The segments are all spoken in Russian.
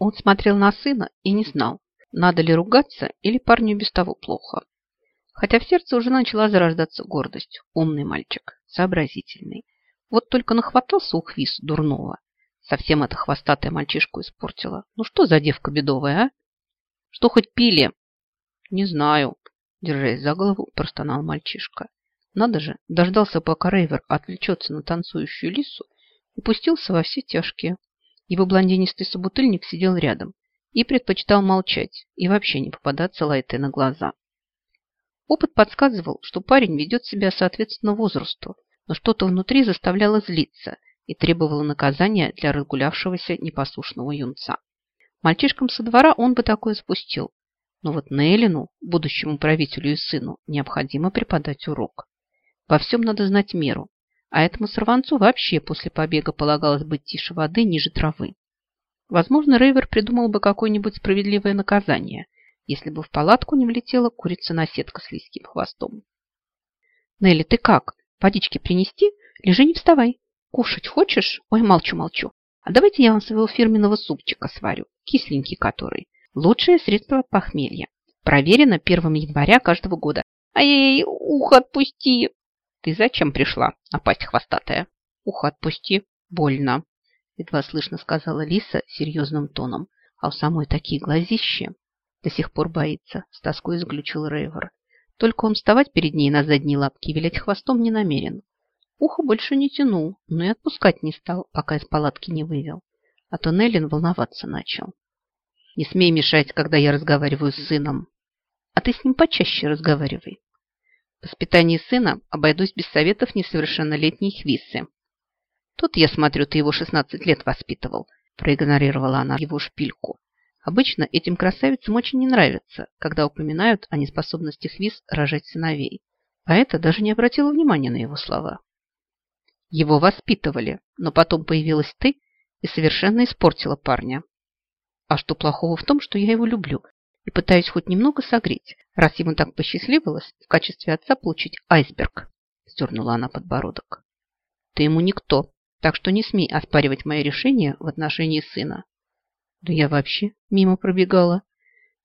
Он смотрел на сына и не знал, надо ли ругаться или парню без того плохо. Хотя в сердце уже начала зарождаться гордость. Умный мальчик, сообразительный. Вот только нахватался у Хвис дурного. Совсем эта хвостатая мальчишку испортила. Ну что за девка бедовая, а? Что хоть пили? Не знаю. Держась за голову, простонал мальчишка. Надо же, дождался, пока Рейвер отвлечется на танцующую лису и пустился во все тяжкие. Его блондинистый собутыльник сидел рядом и предпочитал молчать и вообще не попадаться Лайте на глаза. Опыт подсказывал, что парень ведет себя соответственно возрасту, но что-то внутри заставляло злиться и требовало наказания для разгулявшегося непослушного юнца. Мальчишкам со двора он бы такое спустил, но вот Нейлину, будущему правителю и сыну, необходимо преподать урок. Во всем надо знать меру, а этому сорванцу вообще после побега полагалось быть тише воды, ниже травы. Возможно, Рейвер придумал бы какое-нибудь справедливое наказание, если бы в палатку не влетела курица-наседка с листьим хвостом. «Нелли, ты как? Водички принести? Лежи, не вставай. Кушать хочешь? Ой, молчу-молчу. А давайте я вам своего фирменного супчика сварю, кисленький который. Лучшее средство от похмелья. Проверено 1 января каждого года. Ай-яй-яй, ухо отпусти. Ты зачем пришла, напасть хвостатая? Ухо отпусти. Больно. Едва слышно сказала Лиса серьезным тоном. А у самой такие глазища. До сих пор боится, с тоской заключил Рейвер. Только он вставать перед ней на задние лапки и вилять хвостом не намерен. Ухо больше не тянул, но и отпускать не стал, пока из палатки не вывел. А то Неллин волноваться начал. Не смей мешать, когда я разговариваю с сыном. А ты с ним почаще разговаривай. Воспитании сына обойдусь без советов несовершеннолетней Хвиссы. Тут, я смотрю, ты его 16 лет воспитывал, проигнорировала она его шпильку. Обычно этим красавицам очень не нравится, когда упоминают о неспособности Хвис рожать сыновей. А это даже не обратила внимания на его слова. Его воспитывали, но потом появилась ты и совершенно испортила парня. А что плохого в том, что я его люблю и пытаюсь хоть немного согреть, раз ему так посчастливилось в качестве отца получить айсберг? Сдернула она подбородок. Ты ему никто, так что не смей оспаривать мое решение в отношении сына. Да я вообще мимо пробегала.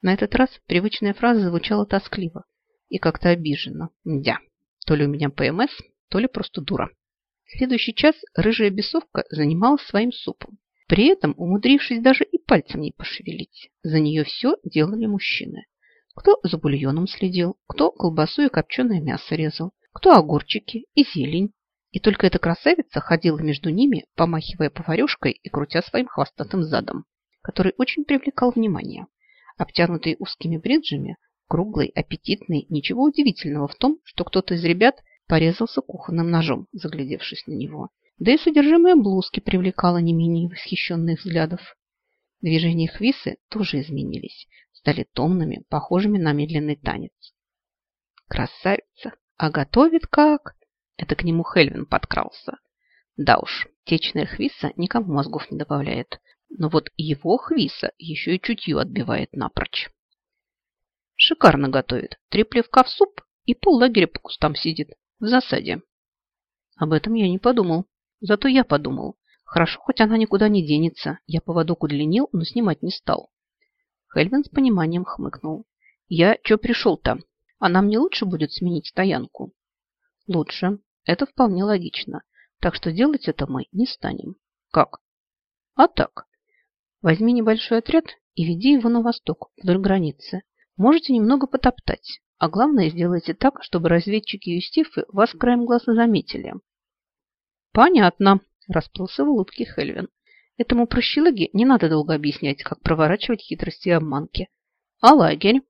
На этот раз привычная фраза звучала тоскливо и как-то обиженно. Мдя, то ли у меня ПМС, то ли просто дура. Следующий час рыжая бесовка занималась своим супом при этом умудрившись даже и пальцем не пошевелить. За нее все делали мужчины. Кто за бульоном следил, кто колбасу и копченое мясо резал, кто огурчики и зелень. И только эта красавица ходила между ними, помахивая поварешкой и крутя своим хвостатым задом, который очень привлекал внимание. Обтянутый узкими бриджами, круглый, аппетитный, ничего удивительного в том, что кто-то из ребят порезался кухонным ножом, заглядевшись на него. Да и содержимое блузки привлекало не менее восхищенных взглядов. Движения Хвисы тоже изменились, стали томными, похожими на медленный танец. Красавица! А готовит как? Это к нему Хельвин подкрался. Да уж, течная Хвиса никому мозгов не добавляет. Но вот его Хвиса еще и чутью отбивает напрочь. Шикарно готовит. Три плевка в суп и пол лагеря по кустам сидит. В засаде. Об этом я не подумал. Зато я подумал, хорошо, хоть она никуда не денется. Я поводок удлинил, но снимать не стал. Хельвин с пониманием хмыкнул. Я чё пришел-то? А нам не лучше будет сменить стоянку? Лучше. Это вполне логично. Так что делать это мы не станем. Как? А так. Возьми небольшой отряд и веди его на восток, вдоль границы. Можете немного потоптать. А главное, сделайте так, чтобы разведчики Юстифы вас краем глаза заметили. «Понятно», – расплылся в улыбке Хельвин. «Этому прощелыге не надо долго объяснять, как проворачивать хитрости и обманки. А лагерь?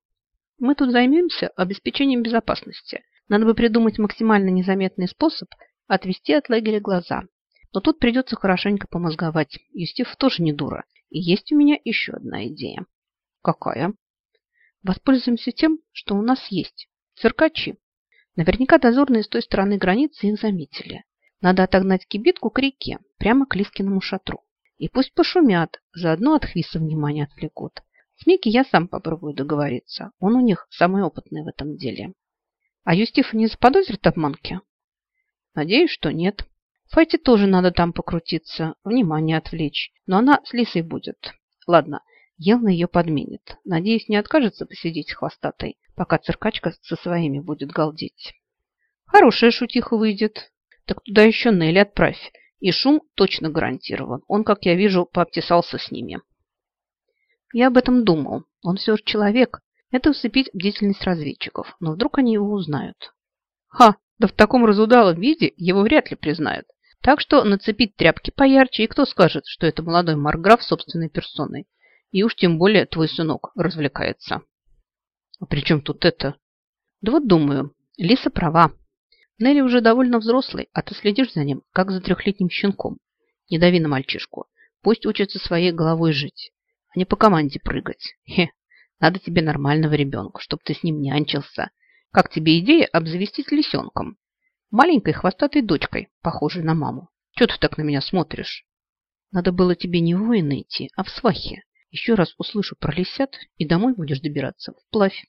Мы тут займемся обеспечением безопасности. Надо бы придумать максимально незаметный способ отвести от лагеря глаза. Но тут придется хорошенько помозговать. Юстиф тоже не дура. И есть у меня еще одна идея. Какая? Воспользуемся тем, что у нас есть. Циркачи. Наверняка дозорные с той стороны границы их заметили. Надо отогнать кибитку к реке, прямо к Лискиному шатру. И пусть пошумят, заодно от Хвиса внимание отвлекут. С Микки я сам попробую договориться. Он у них самый опытный в этом деле. А Юстифа не заподозрит обманки? Надеюсь, что нет. Файте тоже надо там покрутиться, внимание отвлечь. Но она с Лисой будет. Ладно, Явно ее подменит. Надеюсь, не откажется посидеть с хвостатой, пока циркачка со своими будет галдеть. Хорошая шутиха выйдет. Так туда еще Нелли отправь. И шум точно гарантирован. Он, как я вижу, пообтесался с ними. Я об этом думал. Он все же человек. Это усыпить бдительность разведчиков. Но вдруг они его узнают. Ха, да в таком разудалом виде его вряд ли признают. Так что нацепить тряпки поярче, и кто скажет, что это молодой марграф собственной персоной. И уж тем более твой сынок развлекается. А при чем тут это? Да вот думаю, Лиса права. Нелли уже довольно взрослый, а ты следишь за ним, как за трехлетним щенком. Не дави на мальчишку. Пусть учится своей головой жить, а не по команде прыгать. Хе, надо тебе нормального ребенка, чтобы ты с ним нянчился. Как тебе идея обзавестись лисенком? Маленькой хвостатой дочкой, похожей на маму. Чего ты так на меня смотришь? Надо было тебе не в воины идти, а в свахи. Еще раз услышу про лисят, и домой будешь добираться вплавь.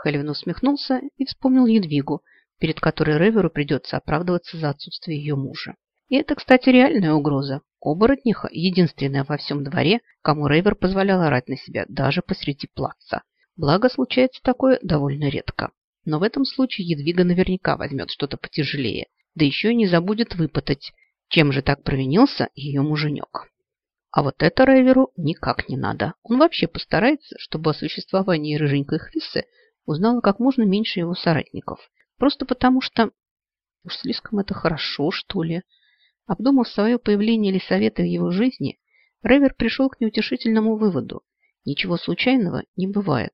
Хелвин усмехнулся и вспомнил Едвигу, перед которой Реверу придется оправдываться за отсутствие ее мужа. И это, кстати, реальная угроза. Оборотниха – единственная во всем дворе, кому Рейвер позволял орать на себя даже посреди плаца. Благо, случается такое довольно редко. Но в этом случае Едвига наверняка возьмет что-то потяжелее, да еще и не забудет выпытать, чем же так провинился ее муженек. А вот это Рейверу никак не надо. Он вообще постарается, чтобы о существовании рыженькой Хрисы узнало как можно меньше его соратников. Просто потому что... Уж слишком это хорошо, что ли. Обдумав свое появление или советы в его жизни, Ревер пришел к неутешительному выводу. Ничего случайного не бывает.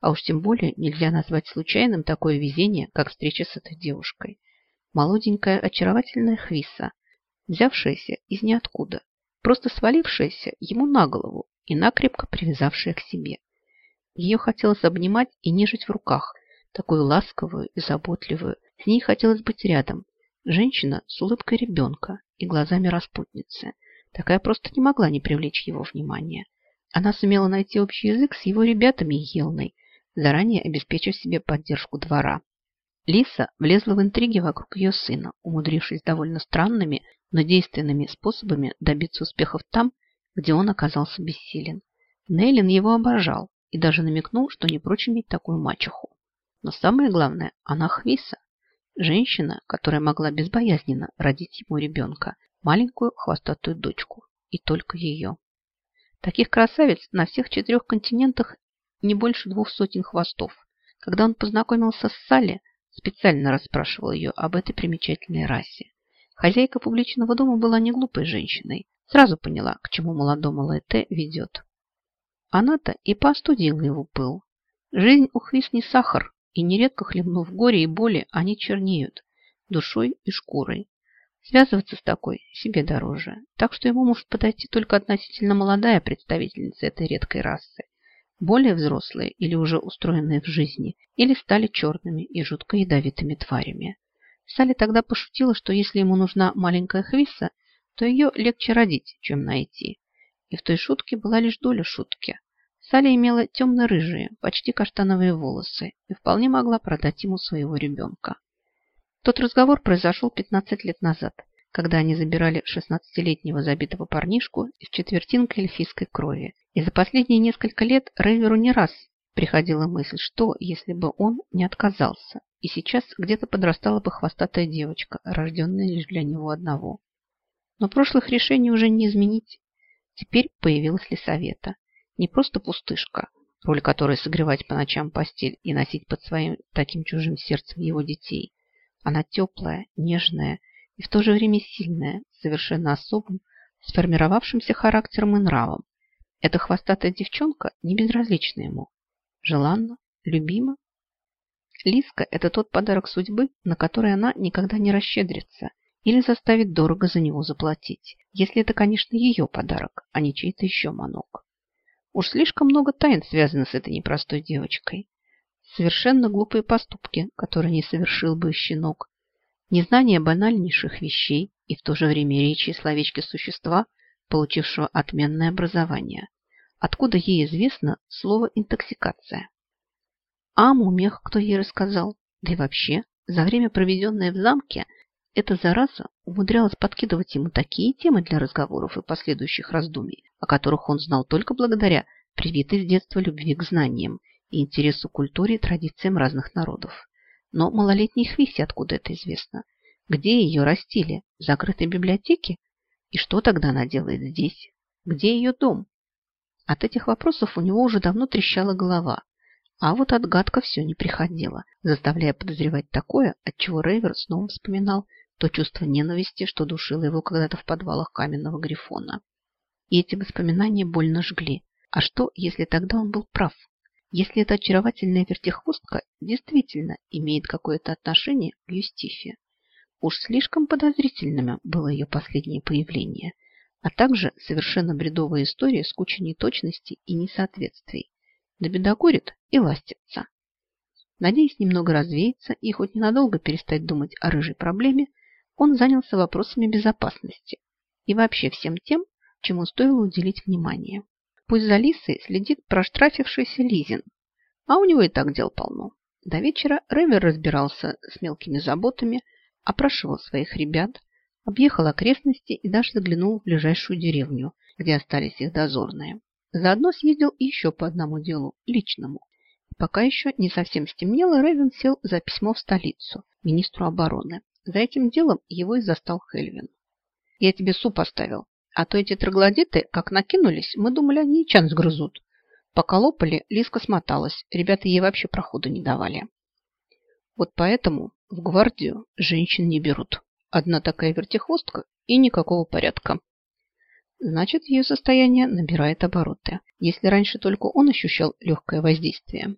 А уж тем более нельзя назвать случайным такое везение, как встреча с этой девушкой. Молоденькая, очаровательная Хвиса, взявшаяся из ниоткуда, просто свалившаяся ему на голову и накрепко привязавшая к себе. Ее хотелось обнимать и нежить в руках, такую ласковую и заботливую. С ней хотелось быть рядом. Женщина с улыбкой ребенка и глазами распутницы. Такая просто не могла не привлечь его внимания. Она сумела найти общий язык с его ребятами и Елной, заранее обеспечив себе поддержку двора. Лиса влезла в интриги вокруг ее сына, умудрившись довольно странными, но действенными способами добиться успехов там, где он оказался бессилен. Нейлин его обожал и даже намекнул, что не прочь иметь такую мачеху. Но самое главное, она Хвиса. Женщина, которая могла безбоязненно родить ему ребенка, маленькую хвостатую дочку. И только ее. Таких красавиц на всех четырех континентах не больше двух сотен хвостов. Когда он познакомился с Салли, специально расспрашивал ее об этой примечательной расе. Хозяйка публичного дома была не глупой женщиной. Сразу поняла, к чему молодому Лаэте ведет. Она-то и поостудила его пыл. Жизнь у Хвис не сахар, и нередко хлебнув горе и боли, они чернеют душой и шкурой. Связываться с такой себе дороже, так что ему может подойти только относительно молодая представительница этой редкой расы. Более взрослые или уже устроенные в жизни, или стали черными и жутко ядовитыми тварями. Салли тогда пошутила, что если ему нужна маленькая хвиса, то ее легче родить, чем найти. И в той шутке была лишь доля шутки. Салли имела темно-рыжие, почти каштановые волосы и вполне могла продать ему своего ребенка. Тот разговор произошел 15 лет назад, когда они забирали 16-летнего забитого парнишку из четвертинка эльфийской крови. И за последние несколько лет Рейверу не раз приходила мысль, что, если бы он не отказался, и сейчас где-то подрастала бы хвостатая девочка, рожденная лишь для него одного. Но прошлых решений уже не изменить. Теперь появилась Лисавета. Не просто пустышка, роль которой согревать по ночам постель и носить под своим таким чужим сердцем его детей. Она теплая, нежная и в то же время сильная, совершенно особым, сформировавшимся характером и нравом. Эта хвостатая девчонка не безразлична ему. Желанна, любима. Лиска – это тот подарок судьбы, на который она никогда не расщедрится или заставит дорого за него заплатить, если это, конечно, ее подарок, а не чей-то еще манок. Уж слишком много тайн связано с этой непростой девочкой. Совершенно глупые поступки, которые не совершил бы щенок. Незнание банальнейших вещей и в то же время речи и словечки существа, получившего отменное образование. Откуда ей известно слово «интоксикация»? А мумех кто ей рассказал? Да и вообще, за время, проведенное в замке, эта зараза умудрялась подкидывать ему такие темы для разговоров и последующих раздумий, о которых он знал только благодаря привитой с детства любви к знаниям и интересу к культуре и традициям разных народов. Но малолетней Хвисе откуда это известно? Где ее растили? В закрытой библиотеке? И что тогда она делает здесь? Где ее дом? От этих вопросов у него уже давно трещала голова, а вот отгадка все не приходила, заставляя подозревать такое, от чего Рейвер снова вспоминал то чувство ненависти, что душило его когда-то в подвалах каменного грифона. И эти воспоминания больно жгли. А что, если тогда он был прав? Если эта очаровательная вертихвостка действительно имеет какое-то отношение к Юстифе? Уж слишком подозрительным было ее последнее появление, а также совершенно бредовая история с кучей неточностей и несоответствий добедокурит и ластится. Надеясь немного развеяться и хоть ненадолго перестать думать о рыжей проблеме, он занялся вопросами безопасности и вообще всем тем, чему стоило уделить внимание. Пусть за Лисой следит проштрафившийся Лизин, а у него и так дел полно. До вечера Ревер разбирался с мелкими заботами, опрашивал своих ребят, объехал окрестности и даже заглянул в ближайшую деревню, где остались их дозорные. Заодно съездил еще по одному делу, личному. Пока еще не совсем стемнело, Ревен сел за письмо в столицу, министру обороны. За этим делом его и застал Хельвин. «Я тебе суп оставил, а то эти троглодиты, как накинулись, мы думали, они и чан сгрызут. Пока лопали, Лиска смоталась, ребята ей вообще проходу не давали. Вот поэтому в гвардию женщин не берут. Одна такая вертихвостка и никакого порядка. Значит, ее состояние набирает обороты. Если раньше только он ощущал легкое воздействие,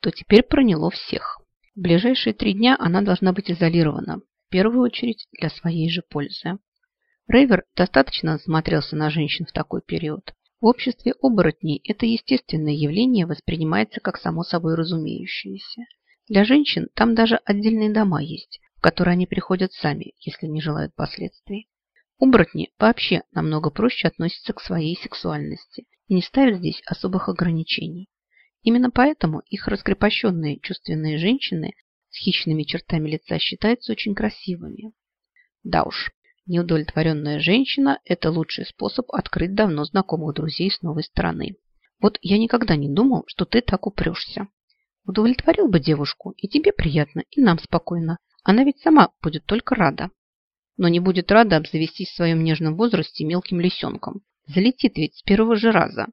то теперь проняло всех. В ближайшие три дня она должна быть изолирована, первую очередь для своей же пользы. Рейвер достаточно насмотрелся на женщин в такой период. В обществе оборотней это естественное явление воспринимается как само собой разумеющееся. Для женщин там даже отдельные дома есть, в которые они приходят сами, если не желают последствий. Оборотни вообще намного проще относятся к своей сексуальности и не ставят здесь особых ограничений. Именно поэтому их раскрепощенные чувственные женщины с хищными чертами лица считаются очень красивыми. Да уж, неудовлетворенная женщина – это лучший способ открыть давно знакомых друзей с новой стороны. Вот я никогда не думал, что ты так упрешься. Удовлетворил бы девушку, и тебе приятно, и нам спокойно. Она ведь сама будет только рада но не будет рада обзавестись в своем нежном возрасте мелким лисенком. Залетит ведь с первого же раза.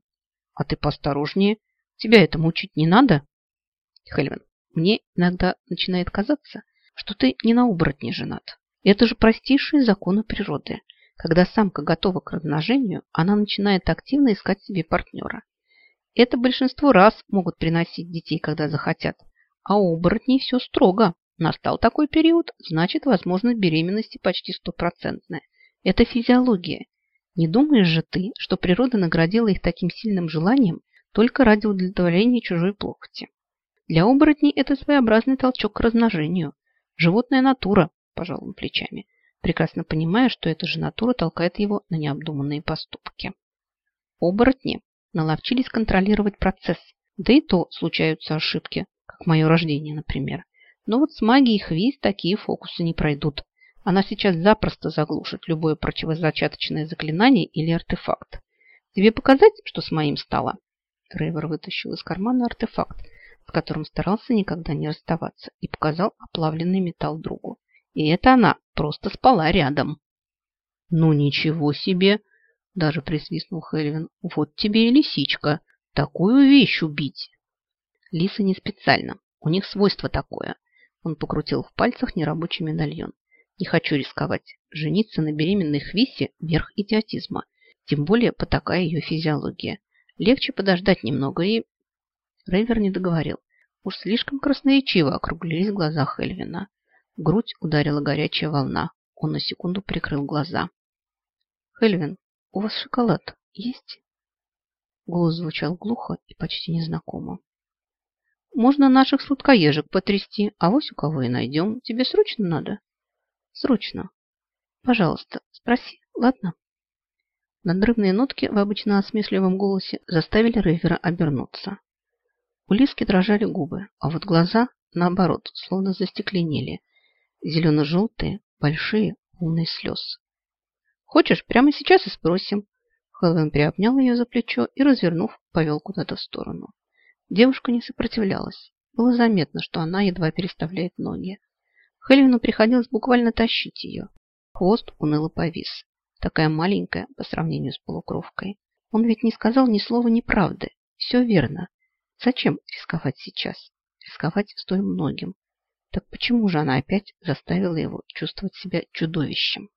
А ты поосторожнее. Тебя это мучить не надо? Хельвин, мне иногда начинает казаться, что ты не на оборотне женат. Это же простейшие законы природы. Когда самка готова к размножению, она начинает активно искать себе партнера. Это большинство раз могут приносить детей, когда захотят. А у оборотней все строго. Настал такой период, значит, возможность беременности почти стопроцентная. Это физиология. Не думаешь же ты, что природа наградила их таким сильным желанием только ради удовлетворения чужой плохоти? Для оборотней это своеобразный толчок к размножению. Животная натура, пожал он плечами, прекрасно понимая, что эта же натура толкает его на необдуманные поступки. Оборотни наловчились контролировать процесс, да и то случаются ошибки, как мое рождение, например. Но вот с магией хвист такие фокусы не пройдут. Она сейчас запросто заглушит любое противозачаточное заклинание или артефакт. Тебе показать, что с моим стало? Рейвер вытащил из кармана артефакт, с которым старался никогда не расставаться, и показал оплавленный металл другу. И это она просто спала рядом. Ну ничего себе! Даже присвистнул Хельвин. Вот тебе и лисичка. Такую вещь убить. Лисы не специально. У них свойство такое. Он покрутил в пальцах нерабочий медальон. Не хочу рисковать. Жениться на беременной Хвисе – верх идиотизма. Тем более по такая ее физиология. Легче подождать немного и... Рейвер не договорил. Уж слишком красноречиво округлились глаза Хельвина. Грудь ударила горячая волна. Он на секунду прикрыл глаза. «Хельвин, у вас шоколад есть?» Голос звучал глухо и почти незнакомо. Можно наших сладкоежек потрясти, а вось у кого и найдем. Тебе срочно надо? Срочно. Пожалуйста, спроси, ладно? Надрывные нотки в обычно осмешливом голосе заставили Рейвера обернуться. У Лиски дрожали губы, а вот глаза, наоборот, словно застекленели. Зелено-желтые, большие, полные слез. Хочешь, прямо сейчас и спросим. Хэллоуин приобнял ее за плечо и, развернув, повел куда-то в сторону. Девушка не сопротивлялась. Было заметно, что она едва переставляет ноги. Хэллоуину приходилось буквально тащить ее. Хвост уныло повис. Такая маленькая по сравнению с полукровкой. Он ведь не сказал ни слова неправды. Все верно. Зачем рисковать сейчас? Рисковать столь многим. Так почему же она опять заставила его чувствовать себя чудовищем?